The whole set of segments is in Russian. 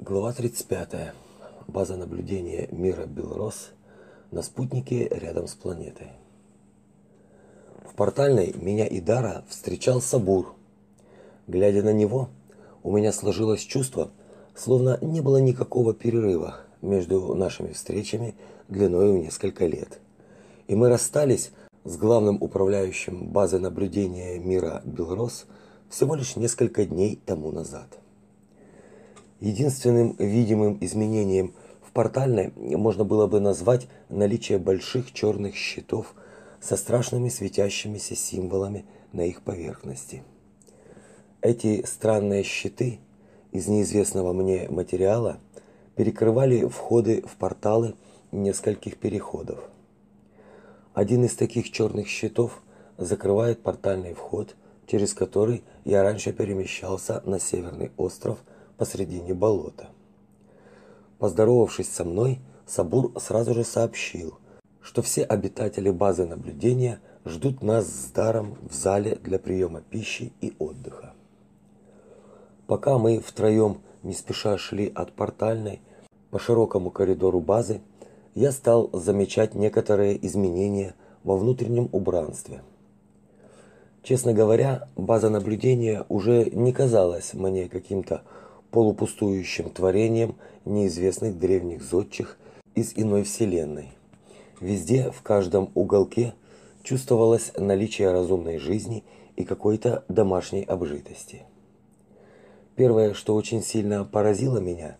Глава 35. База наблюдения мира Белрос на спутнике рядом с планетой. В портальной меня и Дара встречал Сабур. Глядя на него, у меня сложилось чувство, словно не было никакого перерыва между нашими встречами длиной в несколько лет. И мы расстались с главным управляющим базы наблюдения мира Белрос всего лишь несколько дней тому назад. Единственным видимым изменением в портальной можно было бы назвать наличие больших черных щитов со страшными светящимися символами на их поверхности. Эти странные щиты из неизвестного мне материала перекрывали входы в порталы нескольких переходов. Один из таких черных щитов закрывает портальный вход, через который я раньше перемещался на северный остров – посредине болота. Поздоровавшись со мной, Сабур сразу же сообщил, что все обитатели базы наблюдения ждут нас с даром в зале для приема пищи и отдыха. Пока мы втроем не спеша шли от портальной по широкому коридору базы, я стал замечать некоторые изменения во внутреннем убранстве. Честно говоря, база наблюдения уже не казалась мне каким-то полупустующим творением неизвестных древних зодчих из иной вселенной. Везде, в каждом уголке чувствовалось наличие разумной жизни и какой-то домашней обжитости. Первое, что очень сильно поразило меня,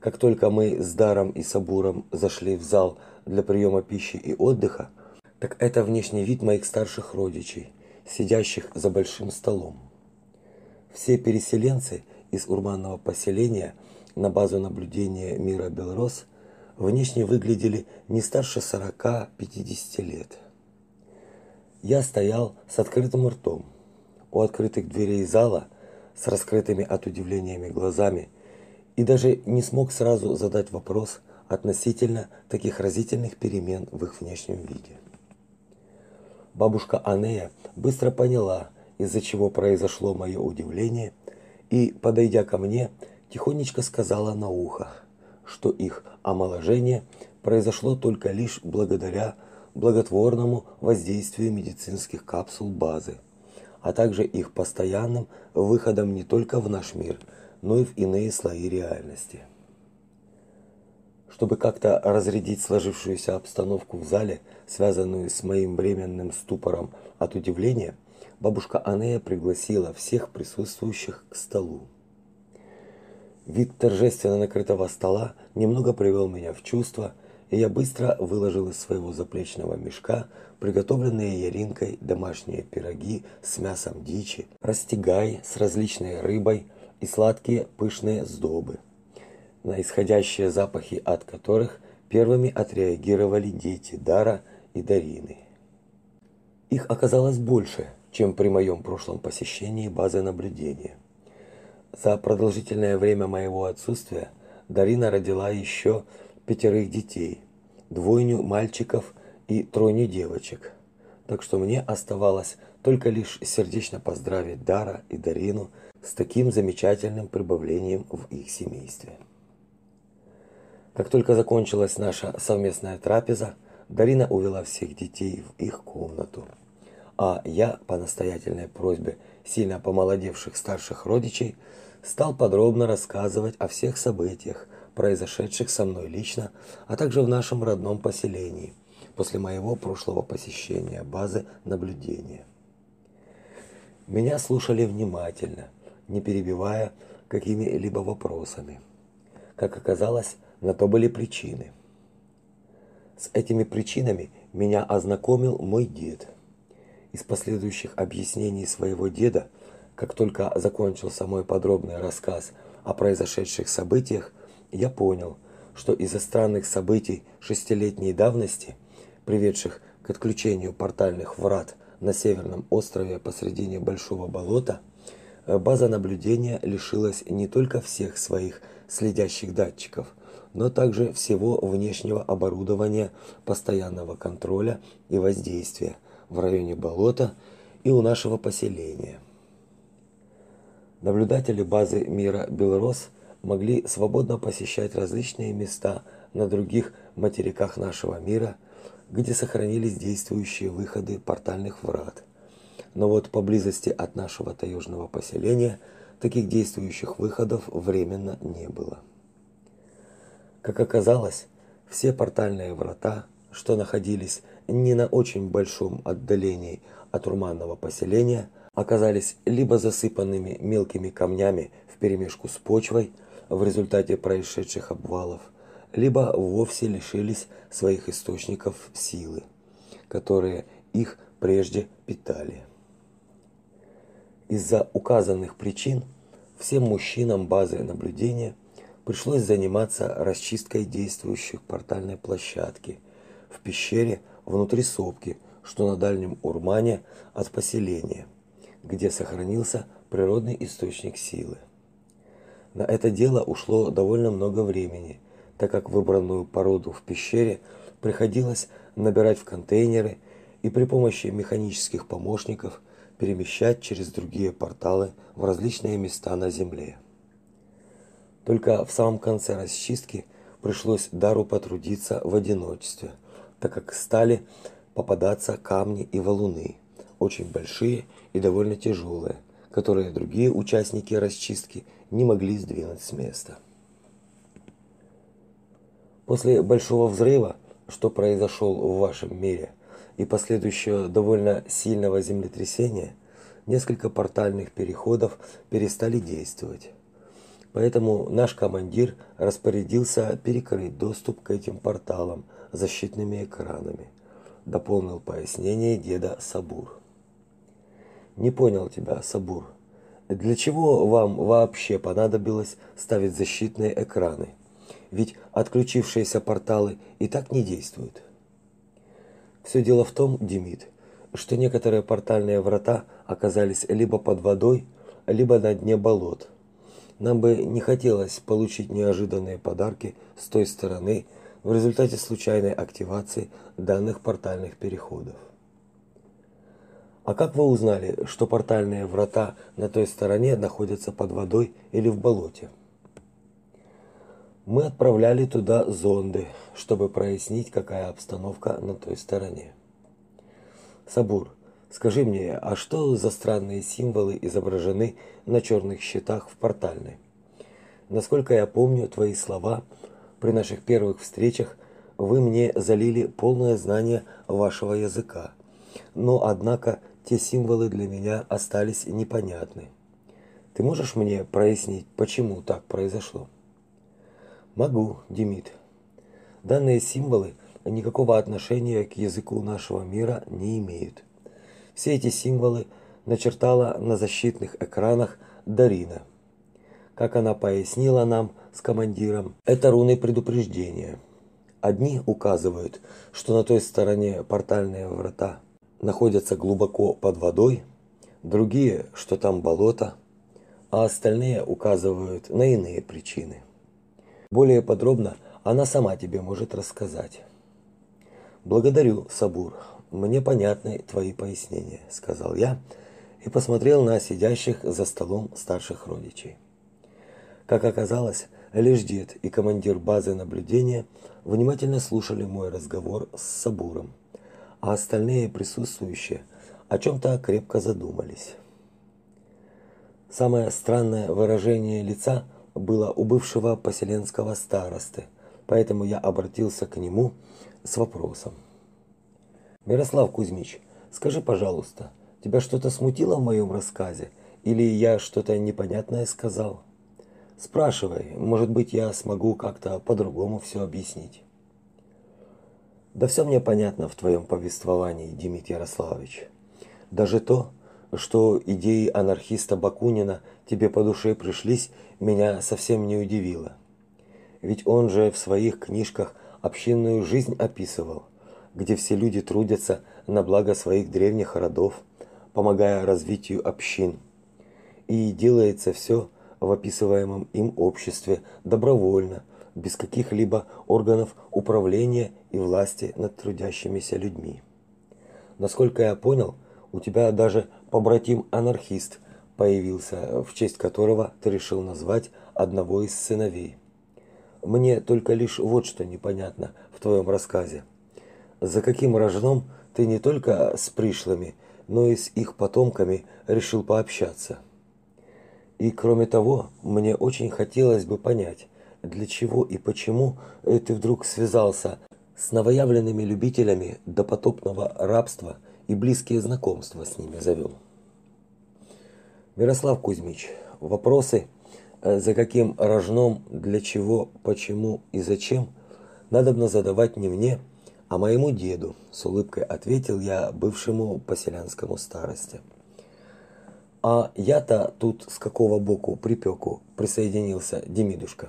как только мы с Даром и Сабуром зашли в зал для приема пищи и отдыха, так это внешний вид моих старших родичей, сидящих за большим столом. Все переселенцы из урбанного поселения на базу наблюдения мира Белрос внешне выглядели не старше 40-50 лет. Я стоял с открытым ртом у открытых дверей зала с раскрытыми от удивлениями глазами и даже не смог сразу задать вопрос относительно таких разительных перемен в их внешнем виде. Бабушка Анея быстро поняла, из-за чего произошло мое удивление и, подойдя ко мне, тихонечко сказала на ухо, что их омоложение произошло только лишь благодаря благотворному воздействию медицинских капсул базы, а также их постоянным выходом не только в наш мир, но и в иные слои реальности. Чтобы как-то разрядить сложившуюся обстановку в зале, связанную с моим временным ступором от удивления, бабушка Анея пригласила всех присутствующих к столу. Вид торжественно накрытого стола немного привел меня в чувство, и я быстро выложил из своего заплечного мешка приготовленные Яринкой домашние пироги с мясом дичи, растягай с различной рыбой и сладкие пышные сдобы, на исходящие запахи от которых первыми отреагировали дети Дара и Дарины. Их оказалось больше – чем при моем прошлом посещении базы наблюдения. За продолжительное время моего отсутствия Дарина родила еще пятерых детей, двойню мальчиков и тройню девочек. Так что мне оставалось только лишь сердечно поздравить Дара и Дарину с таким замечательным прибавлением в их семействе. Как только закончилась наша совместная трапеза, Дарина увела всех детей в их комнату а я по настоятельной просьбе сильно помолодевших старших родичей стал подробно рассказывать о всех событиях, произошедших со мной лично, а также в нашем родном поселении после моего прошлого посещения базы наблюдения. Меня слушали внимательно, не перебивая какими-либо вопросами. Как оказалось, на то были причины. С этими причинами меня ознакомил мой дед – из последующих объяснений своего деда, как только закончился мой подробный рассказ о произошедших событиях, я понял, что из-за странных событий шестилетней давности, приведших к отключению портальных врат на северном острове посредине большого болота, база наблюдения лишилась не только всех своих следящих датчиков, но также всего внешнего оборудования постоянного контроля и воздействия – в районе болота и у нашего поселения. Наблюдатели базы мира Белрос могли свободно посещать различные места на других материках нашего мира, где сохранились действующие выходы портальных врат. Но вот поблизости от нашего таежного поселения таких действующих выходов временно не было. Как оказалось, все портальные врата, что находились не на очень большом отдалении от урманного поселения, оказались либо засыпанными мелкими камнями вперемешку с почвой в результате происшедших обвалов, либо вовсе лишились своих источников силы, которые их прежде питали. Из-за указанных причин всем мужчинам базы наблюдения пришлось заниматься расчисткой действующих портальной площадки в пещере внутри сопки, что на дальнем Урмане от поселения, где сохранился природный источник силы. На это дело ушло довольно много времени, так как выбранную породу в пещере приходилось набирать в контейнеры и при помощи механических помощников перемещать через другие порталы в различные места на Земле. Только в самом конце расчистки пришлось Дару потрудиться в одиночестве, так как стали попадаться камни и валуны, очень большие и довольно тяжелые, которые другие участники расчистки не могли сдвинуть с места. После большого взрыва, что произошел в вашем мире, и последующего довольно сильного землетрясения, несколько портальных переходов перестали действовать. Поэтому наш командир распорядился перекрыть доступ к этим порталам защитными экранами. Дополнил пояснение деда Сабур. Не понял тебя, Сабур. Для чего вам вообще понадобилось ставить защитные экраны? Ведь отключившиеся порталы и так не действуют. Все дело в том, Демид, что некоторые портальные врата оказались либо под водой, либо на дне болот – нам бы не хотелось получить неожиданные подарки с той стороны в результате случайной активации данных портальных переходов. А как вы узнали, что портальные врата на той стороне находятся под водой или в болоте? Мы отправляли туда зонды, чтобы прояснить, какая обстановка на той стороне. Сабур, Скажи мне, а что за странные символы изображены на черных щитах в портальной? Насколько я помню твои слова, при наших первых встречах вы мне залили полное знание вашего языка. Но однако те символы для меня остались непонятны. Ты можешь мне прояснить, почему так произошло? Могу, Демид. Данные символы никакого отношения к языку нашего мира не имеют. Все эти символы начертала на защитных экранах Дарина. Как она пояснила нам с командиром, это руны предупреждения. Одни указывают, что на той стороне портальные врата находятся глубоко под водой, другие, что там болото, а остальные указывают на иные причины. Более подробно она сама тебе может рассказать. Благодарю, Сабур. Мне понятны твои пояснения, сказал я и посмотрел на сидящих за столом старших родичей. Как оказалось, лишь дед и командир базы наблюдения внимательно слушали мой разговор с Сабуром, а остальные присутствующие о чем то крепко задумались. Самое странное выражение лица было у бывшего поселенского старосты, поэтому я обратился к нему с вопросом. Мирослав Кузьмич, скажи, пожалуйста, тебя что-то смутило в моем рассказе или я что-то непонятное сказал? Спрашивай, может быть, я смогу как-то по-другому все объяснить. Да все мне понятно в твоем повествовании, Демид Ярославович. Даже то, что идеи анархиста Бакунина тебе по душе пришлись, меня совсем не удивило. Ведь он же в своих книжках общинную жизнь описывал где все люди трудятся на благо своих древних родов, помогая развитию общин. И делается все в описываемом им обществе добровольно, без каких-либо органов управления и власти над трудящимися людьми. Насколько я понял, у тебя даже побратим-анархист появился, в честь которого ты решил назвать одного из сыновей. Мне только лишь вот что непонятно в твоем рассказе. За каким рожном ты не только с пришлыми, но и с их потомками решил пообщаться? И кроме того, мне очень хотелось бы понять, для чего и почему ты вдруг связался с новоявленными любителями допотопного рабства и близкие знакомства с ними завел. Мирослав Кузьмич, вопросы Э, за каким рожном, для чего, почему и зачем, надобно задавать не мне, а моему деду, с улыбкой ответил я бывшему поселянскому старости. А я-то тут с какого боку припеку присоединился Демидушка.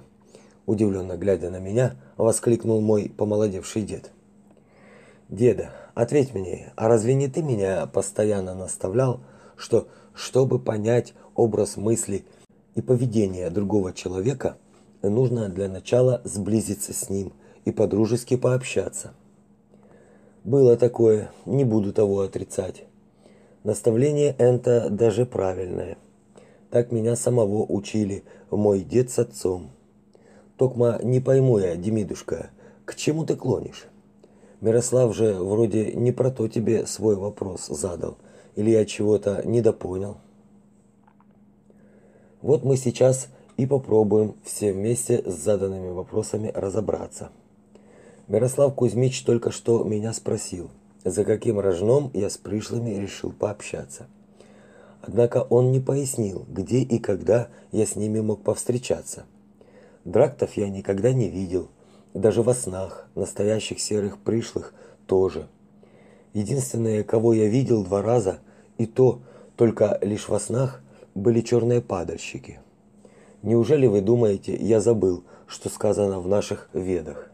Удивленно глядя на меня, воскликнул мой помолодевший дед. Деда, ответь мне, а разве не ты меня постоянно наставлял, что чтобы понять образ мысли и поведение другого человека, нужно для начала сблизиться с ним и подружески пообщаться. Было такое, не буду того отрицать. Наставление это даже правильное. Так меня самого учили мой дед с отцом. Токма не пойму я, Демидушка, к чему ты клонишь? Мирослав же вроде не про то тебе свой вопрос задал, или я чего-то недопонял. Вот мы сейчас и попробуем все вместе с заданными вопросами разобраться. Мирослав Кузьмич только что меня спросил, за каким рожном я с пришлыми решил пообщаться. Однако он не пояснил, где и когда я с ними мог повстречаться. Драктов я никогда не видел, даже во снах, настоящих серых пришлых тоже. Единственное, кого я видел два раза, и то только лишь во снах, были черные падальщики. Неужели вы думаете, я забыл, что сказано в наших ведах?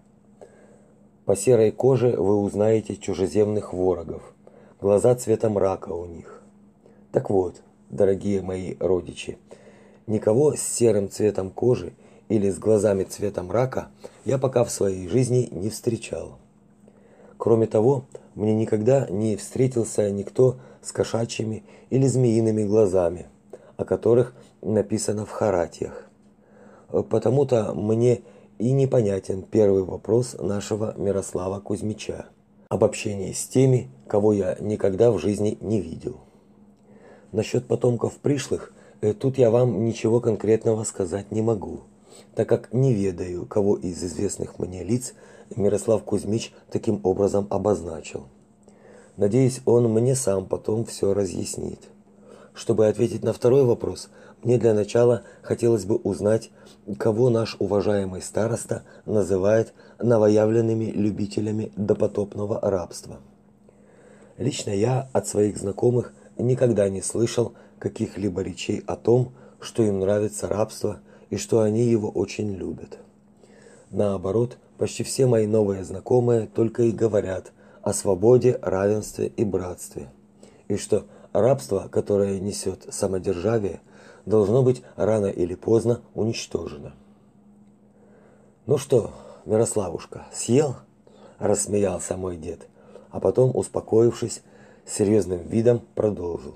По серой коже вы узнаете чужеземных ворогов. Глаза цвета мрака у них. Так вот, дорогие мои родичи, никого с серым цветом кожи или с глазами цвета мрака я пока в своей жизни не встречал. Кроме того, мне никогда не встретился никто с кошачьими или змеиными глазами – о которых написано в харатьях. Потому-то мне и непонятен первый вопрос нашего Мирослава Кузьмича об общении с теми, кого я никогда в жизни не видел. Насчет потомков пришлых, э, тут я вам ничего конкретного сказать не могу, так как не ведаю, кого из известных мне лиц Мирослав Кузьмич таким образом обозначил. Надеюсь, он мне сам потом все разъяснит. Чтобы ответить на второй вопрос, мне для начала хотелось бы узнать, кого наш уважаемый староста называет новоявленными любителями допотопного рабства. Лично я от своих знакомых никогда не слышал каких-либо речей о том, что им нравится рабство и что они его очень любят. Наоборот, почти все мои новые знакомые только и говорят о свободе, равенстве и братстве. И что Рабство, которое несет самодержавие, должно быть рано или поздно уничтожено. Ну что, Мирославушка, съел? рассмеялся мой дед, а потом, успокоившись, серьезным видом продолжил.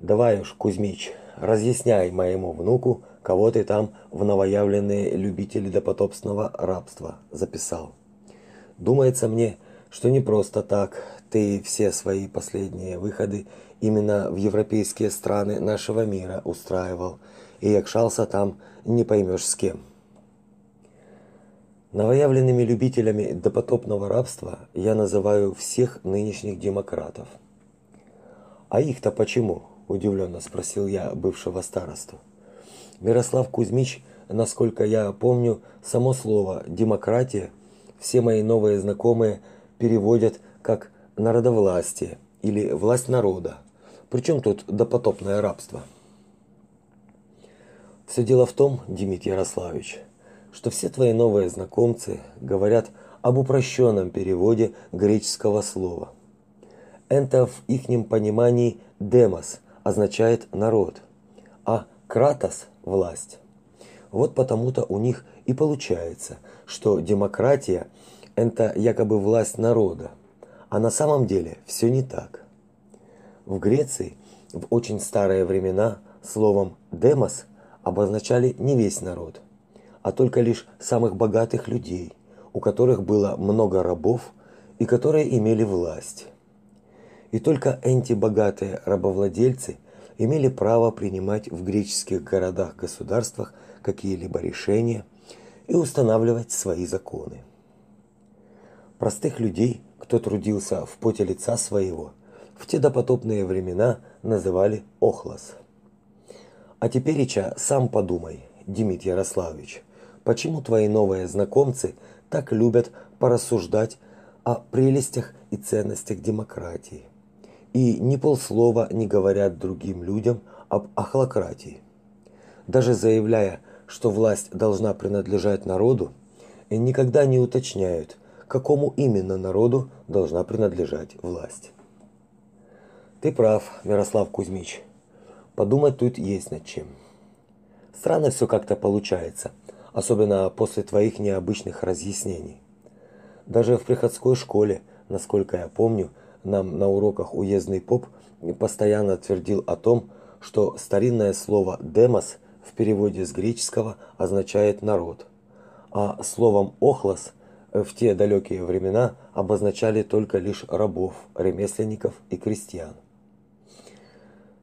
Давай уж, Кузьмич, разъясняй моему внуку, кого ты там в новоявленные любители допотопного рабства записал. Думается мне, что не просто так ты все свои последние выходы именно в европейские страны нашего мира устраивал и якшался там не поймешь с кем. Новоявленными любителями допотопного рабства я называю всех нынешних демократов. А их-то почему? удивленно спросил я бывшего старосту. Мирослав Кузьмич, насколько я помню, само слово демократия все мои новые знакомые переводят как народовластие или власть народа. Причем тут допотопное рабство? Все дело в том, Демид Ярославович, что все твои новые знакомцы говорят об упрощенном переводе греческого слова. Это в ихнем понимании демос означает народ, а кратос власть. Вот потому-то у них и получается, что демократия это якобы власть народа. А на самом деле все не так. В Греции в очень старые времена словом демос обозначали не весь народ, а только лишь самых богатых людей, у которых было много рабов и которые имели власть. И только эти богатые рабовладельцы имели право принимать в греческих городах-государствах какие-либо решения и устанавливать свои законы. Простых людей, кто трудился в поте лица своего, в те допотопные времена называли охлос. А тепереча сам подумай, Демид Ярославович, почему твои новые знакомцы так любят порассуждать о прелестях и ценностях демократии и ни полслова не говорят другим людям об ахлократии. Даже заявляя, что власть должна принадлежать народу, никогда не уточняют, какому именно народу должна принадлежать власть. Ты прав, Мирослав Кузьмич. Подумать тут есть над чем. Странно все как-то получается, особенно после твоих необычных разъяснений. Даже в приходской школе, насколько я помню, нам на уроках уездный поп постоянно твердил о том, что старинное слово демос в переводе с греческого означает народ, а словом охлос в те далекие времена обозначали только лишь рабов, ремесленников и крестьян.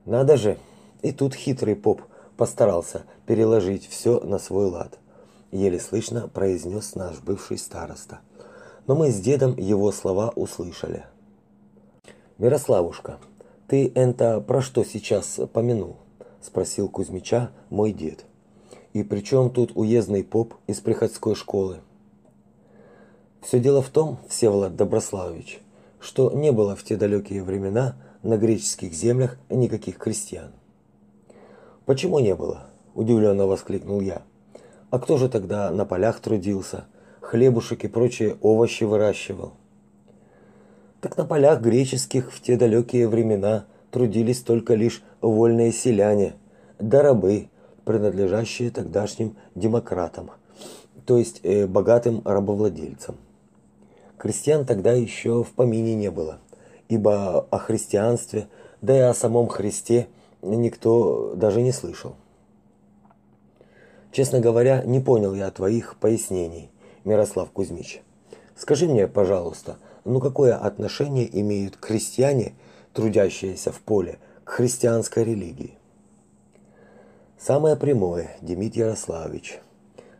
Надо же, и тут хитрый поп постарался переложить все на свой лад. Еле слышно произнес наш бывший староста. Но мы с дедом его слова услышали. Мирославушка, ты это про что сейчас помянул? спросил Кузьмича мой дед. И при чем тут уездный поп из приходской школы? Все дело в том, Всеволод Доброславович, что не было в те далекие времена на греческих землях никаких крестьян. Почему не было? удивленно воскликнул я. А кто же тогда на полях трудился, хлебушек и прочие овощи выращивал? Так на полях греческих в те далекие времена трудились только лишь вольные селяне, да рабы, принадлежащие тогдашним демократам, то есть э, богатым рабовладельцам. Крестьян тогда еще в помине не было, ибо о христианстве, да и о самом Христе никто даже не слышал. Честно говоря, не понял я твоих пояснений, Мирослав Кузьмич. Скажи мне, пожалуйста, ну какое отношение имеют крестьяне, трудящиеся в поле, к христианской религии? Самое прямое, Демид Ярославович.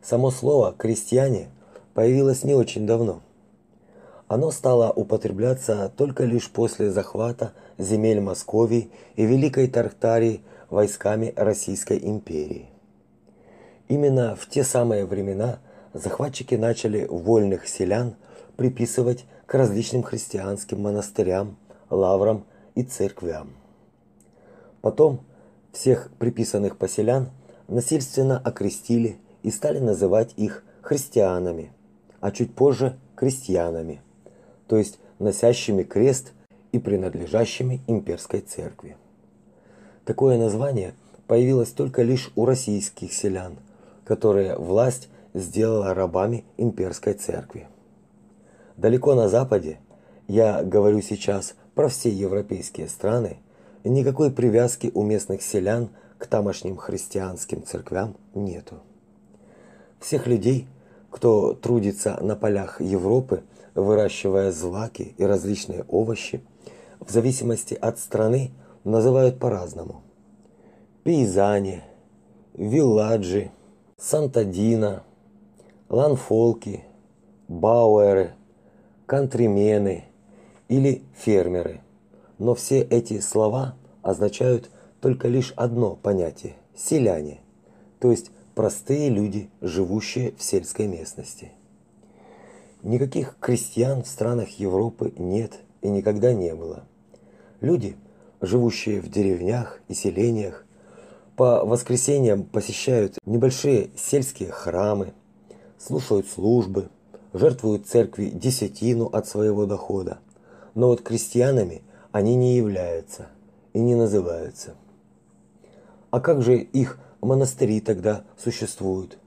Само слово крестьяне появилось не очень давно. Оно стало употребляться только лишь после захвата земель Московии и Великой Тартарии войсками Российской империи. Именно в те самые времена захватчики начали вольных селян приписывать к различным христианским монастырям, лаврам и церквям. Потом всех приписанных поселян насильственно окрестили и стали называть их христианами, а чуть позже крестьянами, то есть носящими крест и принадлежащими имперской церкви. Такое название появилось только лишь у российских селян, которые власть сделала рабами имперской церкви. Далеко на западе, я говорю сейчас про все европейские страны, никакой привязки у местных селян к тамошним христианским церквям нету. Всех людей, кто трудится на полях Европы, выращивая злаки и различные овощи, в зависимости от страны называют по-разному. Пейзане, вилладжи, сантадина, ланфолки, бауэры, кантримены или фермеры. Но все эти слова означают только лишь одно понятие селяне, то есть простые люди, живущие в сельской местности. Никаких крестьян в странах Европы нет и никогда не было. Люди, живущие в деревнях и селениях, по воскресеньям посещают небольшие сельские храмы, слушают службы, жертвуют церкви десятину от своего дохода. Но вот крестьянами они не являются и не называются. А как же их монастыри тогда существуют?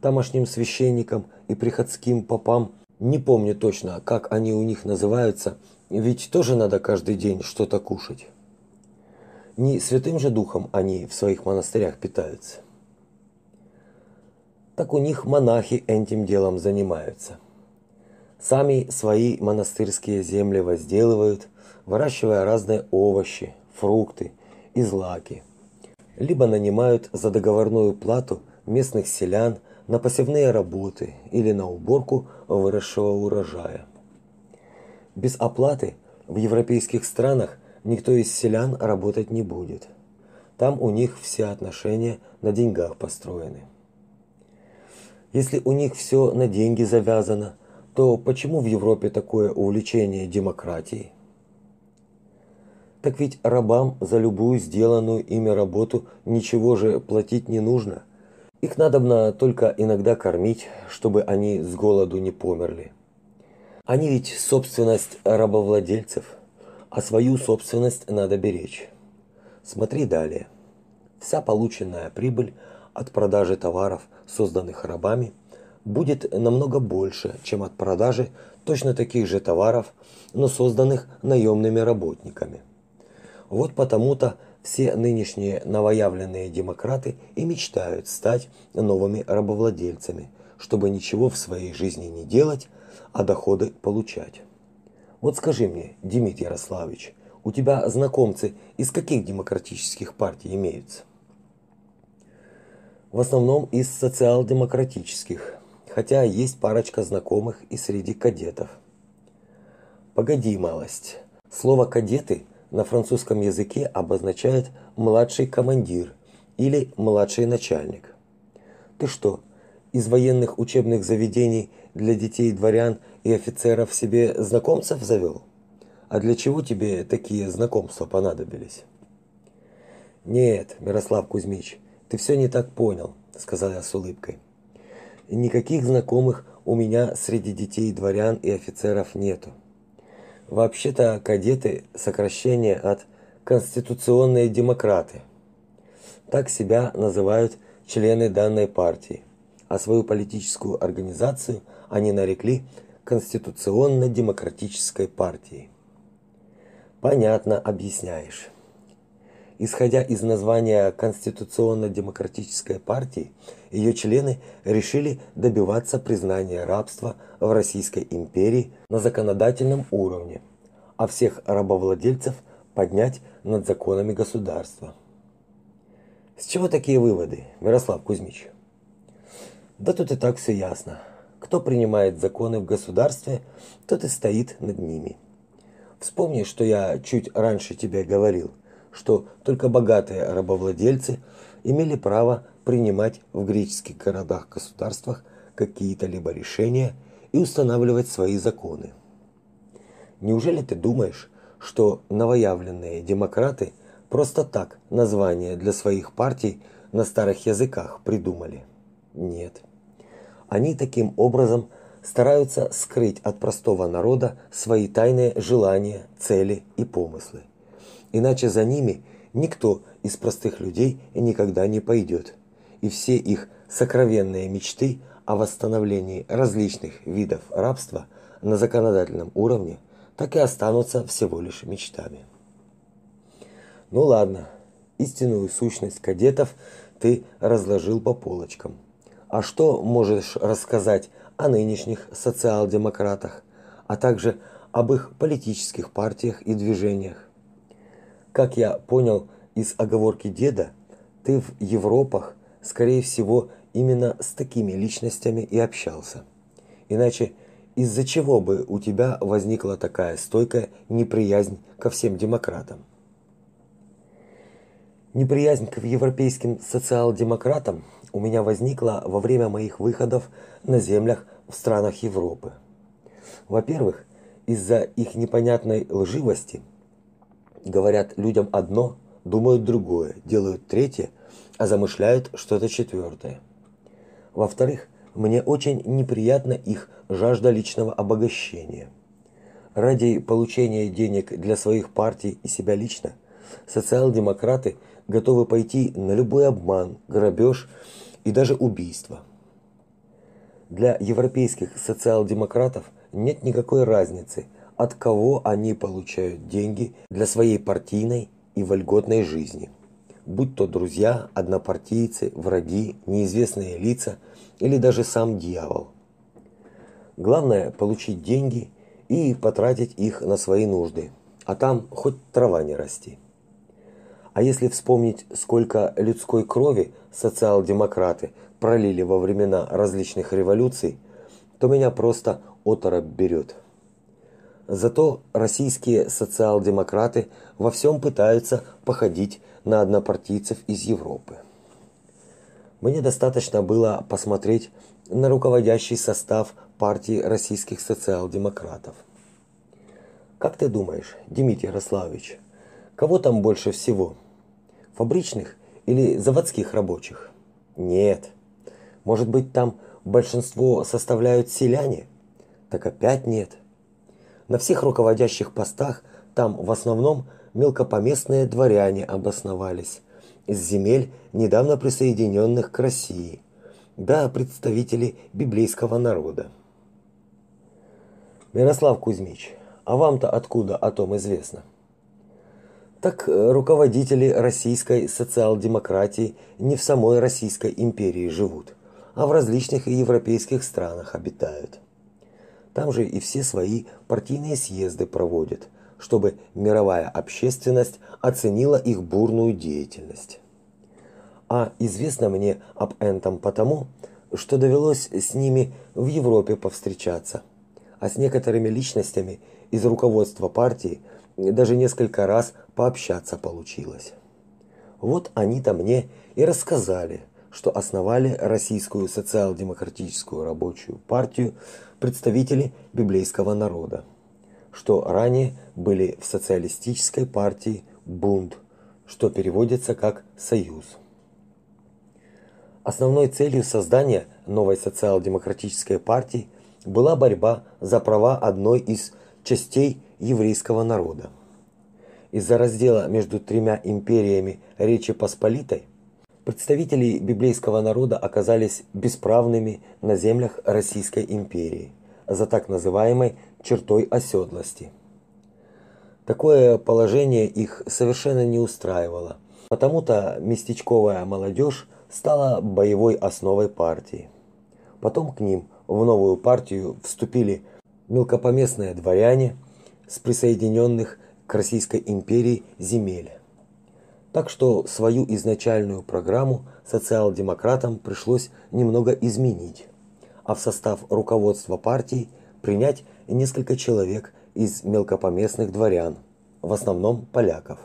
Тамошним священникам и приходским попам не помню точно, как они у них называются, ведь тоже надо каждый день что-то кушать. Не святым же духом они в своих монастырях питаются. так у них монахи этим делом занимаются. Сами свои монастырские земли возделывают, выращивая разные овощи, фрукты и злаки. Либо нанимают за договорную плату местных селян на посевные работы или на уборку выросшего урожая. Без оплаты в европейских странах никто из селян работать не будет. Там у них все отношения на деньгах построены. Если у них все на деньги завязано, то почему в Европе такое увлечение демократией? Так ведь рабам за любую сделанную ими работу ничего же платить не нужно. Их надобно только иногда кормить, чтобы они с голоду не померли. Они ведь собственность рабовладельцев, а свою собственность надо беречь. Смотри далее. Вся полученная прибыль от продажи товаров, созданных рабами, будет намного больше, чем от продажи точно таких же товаров, но созданных наемными работниками. Вот потому-то все нынешние новоявленные демократы и мечтают стать новыми рабовладельцами, чтобы ничего в своей жизни не делать, а доходы получать. Вот скажи мне, Дмитрий Ярославович, у тебя знакомцы из каких демократических партий имеются? В основном из социал-демократических, хотя есть парочка знакомых и среди кадетов. Погоди, малость. Слово кадеты на французском языке обозначает младший командир или младший начальник. Ты что, из военных учебных заведений для детей дворян и офицеров себе знакомцев завел? А для чего тебе такие знакомства понадобились? Нет, Мирослав Кузьмич, ты все не так понял, сказал я с улыбкой. Никаких знакомых у меня среди детей дворян и офицеров нету. Вообще-то кадеты сокращение от конституционные демократы. Так себя называют члены данной партии, а свою политическую организацию они нарекли конституционно-демократической партией. Понятно объясняешь. Исходя из названия Конституционно-демократической партии, ее члены решили добиваться признания рабства в Российской империи на законодательном уровне, а всех рабовладельцев поднять над законами государства. С чего такие выводы, Мирослав Кузьмич? Да тут и так все ясно. Кто принимает законы в государстве, тот и стоит над ними. Вспомни, что я чуть раньше тебе говорил что только богатые рабовладельцы имели право принимать в греческих городах-государствах какие-то либо решения и устанавливать свои законы. Неужели ты думаешь, что новоявленные демократы просто так названия для своих партий на старых языках придумали? Нет. Они таким образом стараются скрыть от простого народа свои тайные желания, цели и помыслы иначе за ними никто из простых людей никогда не пойдет. И все их сокровенные мечты о восстановлении различных видов рабства на законодательном уровне так и останутся всего лишь мечтами. Ну ладно, истинную сущность кадетов ты разложил по полочкам. А что можешь рассказать о нынешних социал-демократах, а также об их политических партиях и движениях? Как я понял из оговорки деда, ты в Европах, скорее всего, именно с такими личностями и общался. Иначе из-за чего бы у тебя возникла такая стойкая неприязнь ко всем демократам? Неприязнь к европейским социал-демократам у меня возникла во время моих выходов на землях в странах Европы. Во-первых, из-за их непонятной лживости – Говорят людям одно, думают другое, делают третье, а замышляют что-то четвертое. Во-вторых, мне очень неприятна их жажда личного обогащения. Ради получения денег для своих партий и себя лично, социал-демократы готовы пойти на любой обман, грабеж и даже убийство. Для европейских социал-демократов нет никакой разницы – от кого они получают деньги для своей партийной и вольготной жизни. будь то друзья, однопартийцы, враги, неизвестные лица или даже сам дьявол. Главное получить деньги и потратить их на свои нужды, а там хоть трава не расти. А если вспомнить, сколько людской крови социал-демократы пролили во времена различных революций, то меня просто оторопь берет. Зато российские социал-демократы во всем пытаются походить на однопартийцев из Европы. Мне достаточно было посмотреть на руководящий состав партии российских социал-демократов. Как ты думаешь, Дмитрий Ярославович, кого там больше всего? Фабричных или заводских рабочих? Нет. Может быть, там большинство составляют селяне? Так опять нет. На всех руководящих постах там в основном мелкопоместные дворяне обосновались из земель, недавно присоединенных к России, да представители библейского народа. Мирослав Кузьмич, а вам-то откуда о том известно? Так э, руководители российской социал-демократии не в самой Российской империи живут, а в различных европейских странах обитают. Там же и все свои партийные съезды проводят, чтобы мировая общественность оценила их бурную деятельность. А известно мне об этом потому, что довелось с ними в Европе повстречаться – а с некоторыми личностями из руководства партии даже несколько раз пообщаться получилось. Вот они-то мне и рассказали, что основали Российскую социал-демократическую рабочую партию представители библейского народа, что ранее были в социалистической партии Бунд, что переводится как Союз. Основной целью создания новой социал-демократической партии – была борьба за права одной из частей еврейского народа. Из-за раздела между тремя империями Речи Посполитой представители библейского народа оказались бесправными на землях Российской империи за так называемой чертой оседлости. Такое положение их совершенно не устраивало, потому-то местечковая молодежь стала боевой основой партии. Потом к ним в новую партию вступили мелкопоместные дворяне с присоединенных к Российской империи земель. Так что свою изначальную программу социал-демократам пришлось немного изменить, а в состав руководства партии принять несколько человек из мелкопоместных дворян, в основном поляков.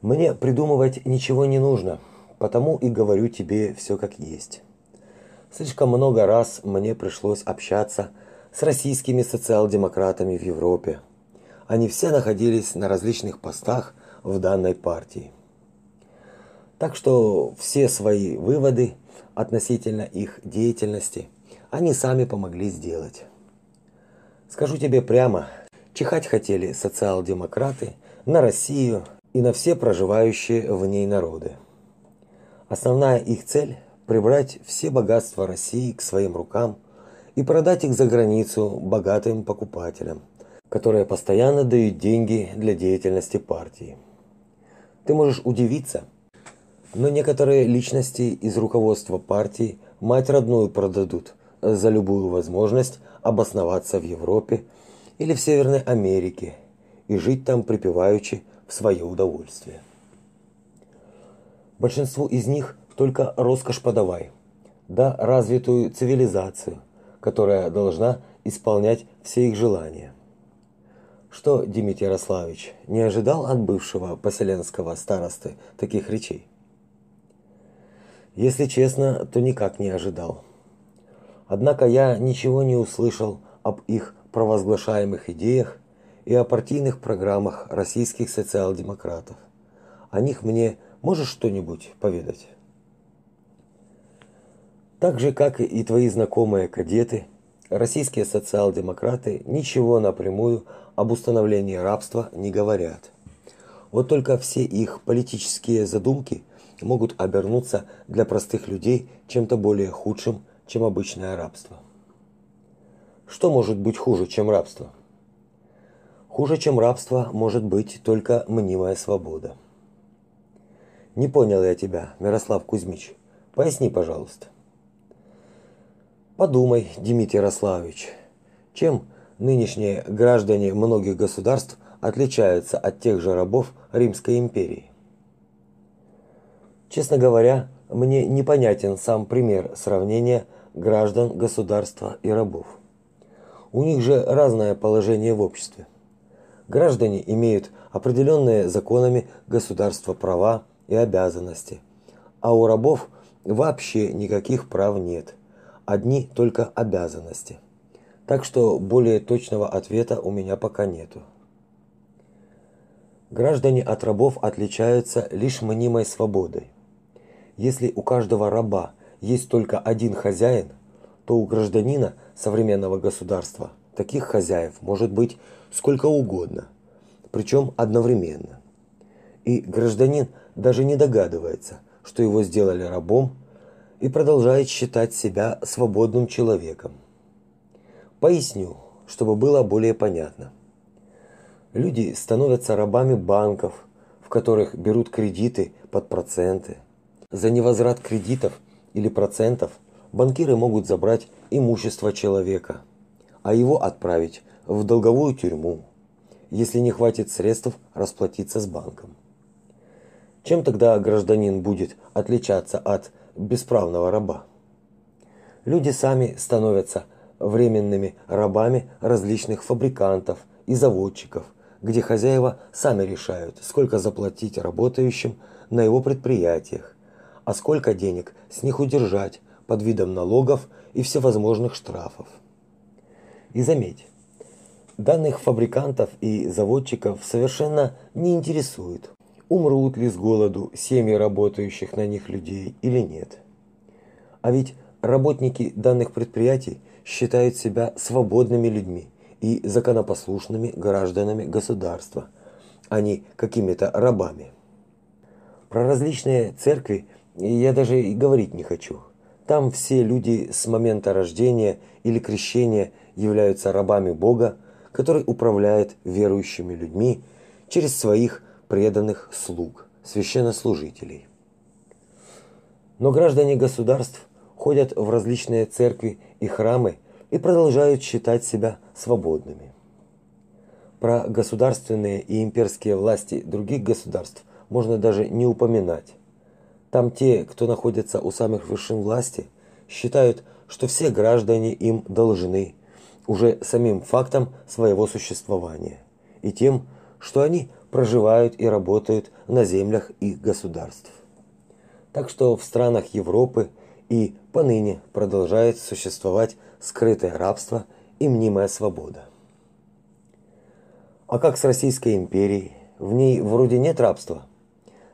Мне придумывать ничего не нужно, потому и говорю тебе все как есть. Слишком много раз мне пришлось общаться с российскими социал-демократами в Европе. Они все находились на различных постах в данной партии. Так что все свои выводы относительно их деятельности они сами помогли сделать. Скажу тебе прямо, чихать хотели социал-демократы на Россию и на все проживающие в ней народы. Основная их цель прибрать все богатства России к своим рукам и продать их за границу богатым покупателям, которые постоянно дают деньги для деятельности партии. Ты можешь удивиться, но некоторые личности из руководства партии мать родную продадут за любую возможность обосноваться в Европе или в Северной Америке и жить там припеваючи в свое удовольствие. Большинству из них только роскошь подавай. Да развитую цивилизацию, которая должна исполнять все их желания. Что, Дмитрий Ярославович, не ожидал от бывшего поселенского старосты таких речей? Если честно, то никак не ожидал. Однако я ничего не услышал об их провозглашаемых идеях и о партийных программах российских социал-демократов. О них мне можешь что-нибудь поведать? Так же, как и твои знакомые кадеты, российские социал-демократы ничего напрямую об установлении рабства не говорят. Вот только все их политические задумки могут обернуться для простых людей чем-то более худшим, чем обычное рабство. Что может быть хуже, чем рабство? Хуже, чем рабство, может быть только мнимая свобода. Не понял я тебя, Мирослав Кузьмич. Поясни, пожалуйста. Подумай, Дмитрий Ярославович, чем нынешние граждане многих государств отличаются от тех же рабов Римской империи? Честно говоря, мне непонятен сам пример сравнения граждан государства и рабов. У них же разное положение в обществе. Граждане имеют определенные законами государства права и обязанности, а у рабов вообще никаких прав нет. Одни только обязанности. Так что более точного ответа у меня пока нету. Граждане от рабов отличаются лишь мнимой свободой. Если у каждого раба есть только один хозяин, то у гражданина современного государства таких хозяев может быть сколько угодно, причем одновременно. И гражданин даже не догадывается, что его сделали рабом и продолжает считать себя свободным человеком. Поясню, чтобы было более понятно. Люди становятся рабами банков, в которых берут кредиты под проценты – за невозврат кредитов или процентов банкиры могут забрать имущество человека, а его отправить в долговую тюрьму, если не хватит средств расплатиться с банком. Чем тогда гражданин будет отличаться от бесправного раба? Люди сами становятся временными рабами различных фабрикантов и заводчиков, где хозяева сами решают, сколько заплатить работающим на его предприятиях а сколько денег с них удержать под видом налогов и всевозможных штрафов. И заметь, данных фабрикантов и заводчиков совершенно не интересует, умрут ли с голоду семьи работающих на них людей или нет. А ведь работники данных предприятий считают себя свободными людьми и законопослушными гражданами государства, а не какими-то рабами. Про различные церкви я даже и говорить не хочу. Там все люди с момента рождения или крещения являются рабами Бога, который управляет верующими людьми через своих преданных слуг, священнослужителей. Но граждане государств ходят в различные церкви и храмы и продолжают считать себя свободными. Про государственные и имперские власти других государств можно даже не упоминать. Там те, кто находится у самых вершин власти, считают, что все граждане им должны уже самим фактом своего существования и тем, что они проживают и работают на землях их государств. Так что в странах Европы и поныне продолжает существовать скрытое рабство и мнимая свобода. А как с Российской империей? В ней вроде нет рабства.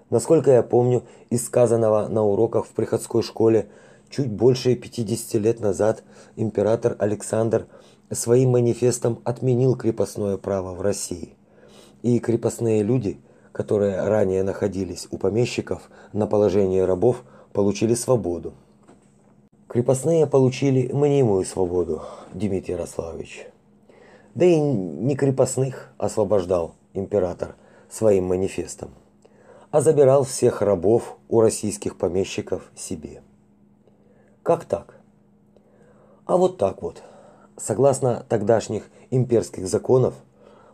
Насколько я помню из сказанного на уроках в приходской школе, чуть больше 50 лет назад император Александр своим манифестом отменил крепостное право в России. И крепостные люди, которые ранее находились у помещиков на положении рабов, получили свободу. Крепостные получили мнимую свободу, Дмитрий Ярославович. Да и не крепостных освобождал император своим манифестом а забирал всех рабов у российских помещиков себе. Как так? А вот так вот. Согласно тогдашних имперских законов,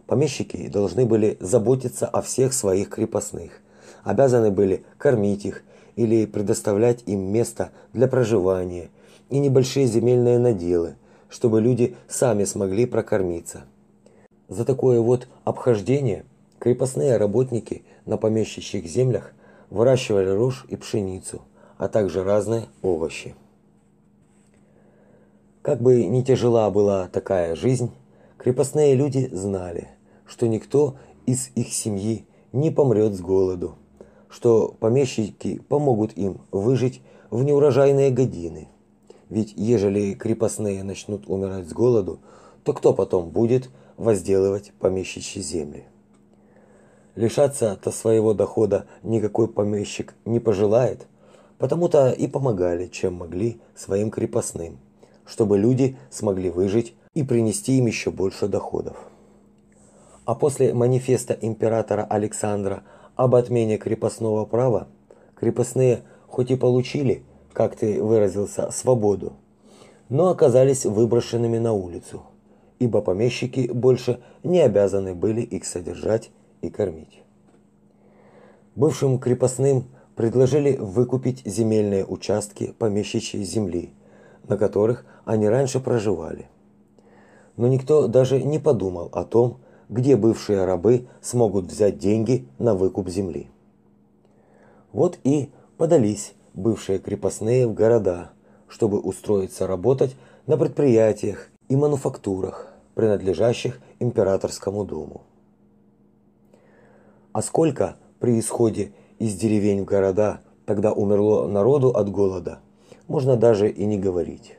помещики должны были заботиться о всех своих крепостных, обязаны были кормить их или предоставлять им место для проживания и небольшие земельные наделы, чтобы люди сами смогли прокормиться. За такое вот обхождение крепостные работники на помещичьих землях выращивали рожь и пшеницу, а также разные овощи. Как бы ни тяжела была такая жизнь, крепостные люди знали, что никто из их семьи не помрет с голоду, что помещики помогут им выжить в неурожайные годины. Ведь ежели крепостные начнут умирать с голоду, то кто потом будет возделывать помещичьи земли? Лишаться-то своего дохода никакой помещик не пожелает, потому-то и помогали, чем могли, своим крепостным, чтобы люди смогли выжить и принести им еще больше доходов. А после манифеста императора Александра об отмене крепостного права, Крепостные хоть и получили, как ты выразился, свободу, но оказались выброшенными на улицу, ибо помещики больше не обязаны были их содержать и кормить. Бывшим крепостным предложили выкупить земельные участки помещичьей земли, на которых они раньше проживали. Но никто даже не подумал о том, где бывшие рабы смогут взять деньги на выкуп земли. Вот и подались бывшие крепостные в города, чтобы устроиться работать на предприятиях и мануфактурах, принадлежащих императорскому дому. А сколько при исходе из деревень в города тогда умерло народу от голода, можно даже и не говорить.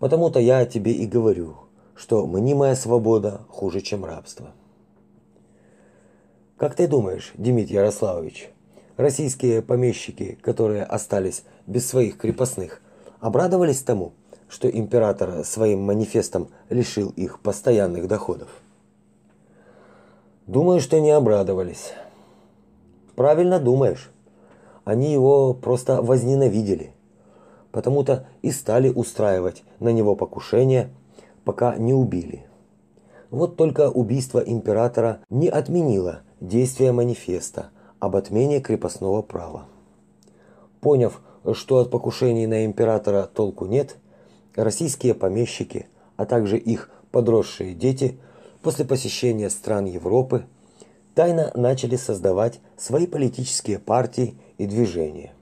Потому-то я тебе и говорю, что мнимая свобода хуже, чем рабство. Как ты думаешь, Демид Ярославович, российские помещики, которые остались без своих крепостных, обрадовались тому, что император своим манифестом лишил их постоянных доходов? Думаю, что не обрадовались. Правильно думаешь. Они его просто возненавидели. Потому-то и стали устраивать на него покушения, пока не убили. Вот только убийство императора не отменило действия манифеста, об отмене крепостного права. Поняв, что от покушений на императора толку нет, российские помещики, а также их подросшие дети после посещения стран Европы тайно начали создавать свои политические партии и движения.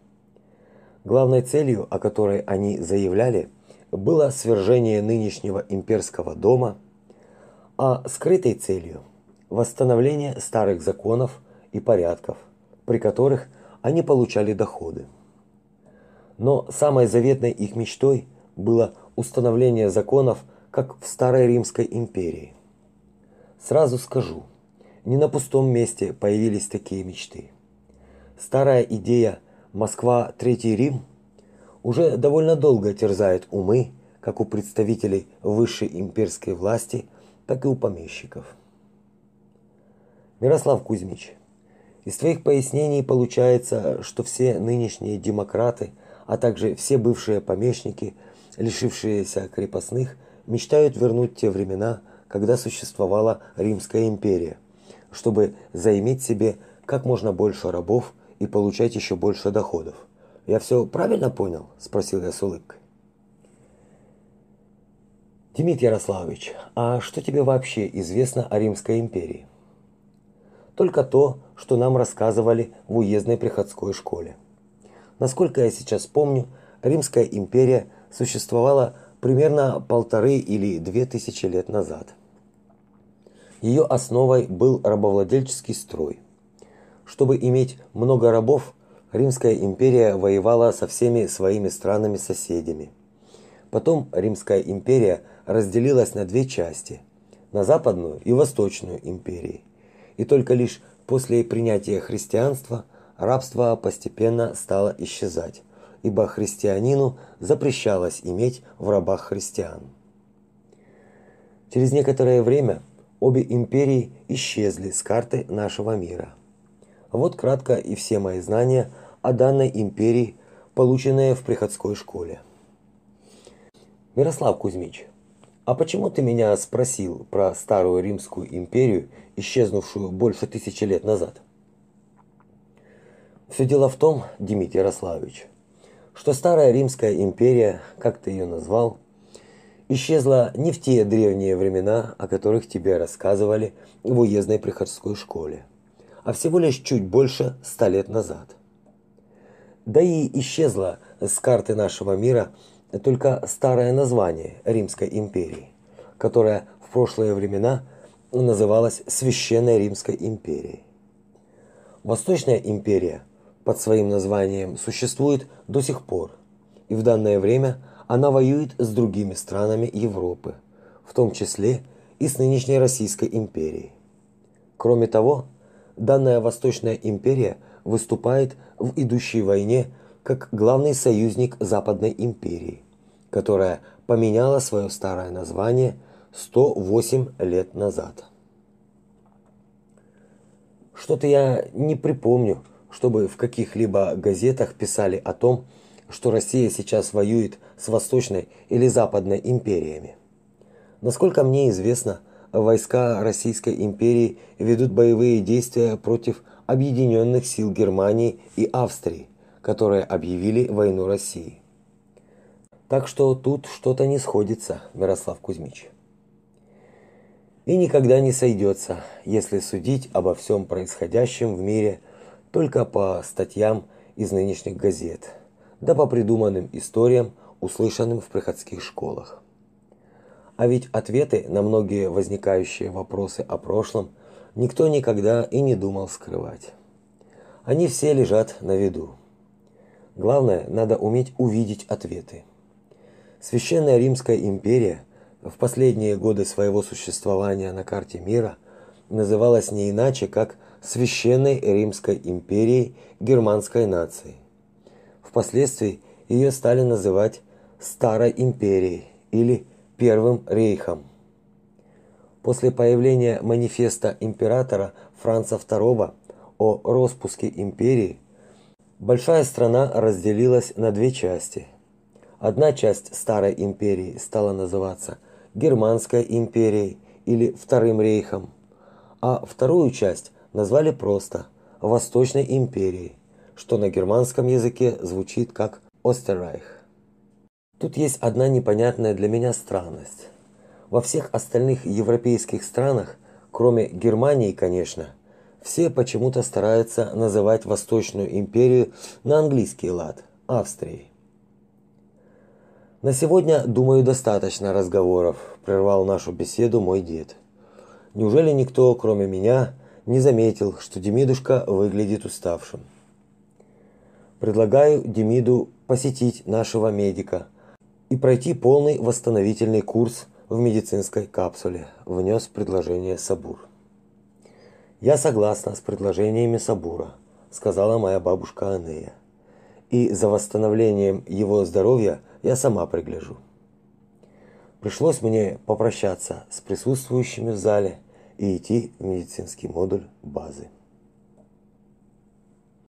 Главной целью, о которой они заявляли, было свержение нынешнего имперского дома, а скрытой целью восстановление старых законов и порядков, при которых они получали доходы. Но самой заветной их мечтой было установление законов, как в старой Римской империи. Сразу скажу, не на пустом месте появились такие мечты. Старая идея Москва Третий Рим уже довольно долго терзает умы, как у представителей высшей имперской власти, так и у помещиков. Мирослав Кузьмич, из твоих пояснений получается, что все нынешние демократы, а также все бывшие помещики, лишившиеся крепостных, мечтают вернуть те времена, когда существовала Римская империя, чтобы заиметь себе как можно больше рабов и получать еще больше доходов. Я все правильно понял? спросил я с улыбкой. Дмитрий Ярославович, а что тебе вообще известно о Римской империи? только то, что нам рассказывали в уездной приходской школе. Насколько я сейчас помню, Римская империя существовала примерно полторы или две тысячи лет назад. Ее основой был рабовладельческий строй. Чтобы иметь много рабов, Римская империя воевала со всеми своими странами-соседями. Потом Римская империя разделилась на две части – на Западную и Восточную империи и только лишь после принятия христианства рабство постепенно стало исчезать, ибо христианину запрещалось иметь в рабах христиан. Через некоторое время обе империи исчезли с карты нашего мира. Вот кратко и все мои знания о данной империи, полученные в приходской школе. Мирослав Кузьмич, а почему ты меня спросил про старую Римскую империю, исчезнувшую больше тысячи лет назад? Все дело в том, Дмитрий Ярославович, что старая Римская империя, как ты ее назвал, исчезла не в те древние времена, о которых тебе рассказывали в уездной приходской школе, а всего лишь чуть больше ста лет назад. Да и исчезла с карты нашего мира – только старое название Римской империи, которая в прошлые времена называлась Священной Римской империей. Восточная империя под своим названием существует до сих пор, и в данное время она воюет с другими странами Европы, в том числе и с нынешней Российской империей. Кроме того, данная Восточная империя выступает в идущей войне как главный союзник Западной империи, которая поменяла свое старое название 108 лет назад. Что-то я не припомню, чтобы в каких-либо газетах писали о том, что Россия сейчас воюет с Восточной или Западной империями. Насколько мне известно, войска Российской империи ведут боевые действия против объединенных сил Германии и Австрии, которые объявили войну России. Так что тут что-то не сходится, Мирослав Кузьмич. И никогда не сойдется, если судить обо всем происходящем в мире только по статьям из нынешних газет, да по придуманным историям, услышанным в приходских школах. А ведь ответы на многие возникающие вопросы о прошлом никто никогда и не думал скрывать. Они все лежат на виду. Главное, надо уметь увидеть ответы. Священная Римская империя в последние годы своего существования на карте мира называлась не иначе, как Священной Римской империей германской нации. Впоследствии ее стали называть Старой империей или Первым рейхом. После появления манифеста императора Франца II о распуске империи большая страна разделилась на две части. Одна часть старой империи стала называться Германской империей или Вторым рейхом, а вторую часть назвали просто Восточной империей, что на германском языке звучит как Остеррайх. Тут есть одна непонятная для меня странность. Во всех остальных европейских странах, кроме Германии, конечно, все почему-то стараются называть Восточную империю на английский лад Австрией. На сегодня, думаю, достаточно разговоров, прервал нашу беседу мой дед. Неужели никто, кроме меня, не заметил, что Демидушка выглядит уставшим? Предлагаю Демиду посетить нашего медика – и пройти полный восстановительный курс в медицинской капсуле, внес предложение Сабур. Я согласна с предложениями Сабура, сказала моя бабушка Анея. И за восстановлением его здоровья я сама пригляжу. Пришлось мне попрощаться с присутствующими в зале и идти в медицинский модуль базы.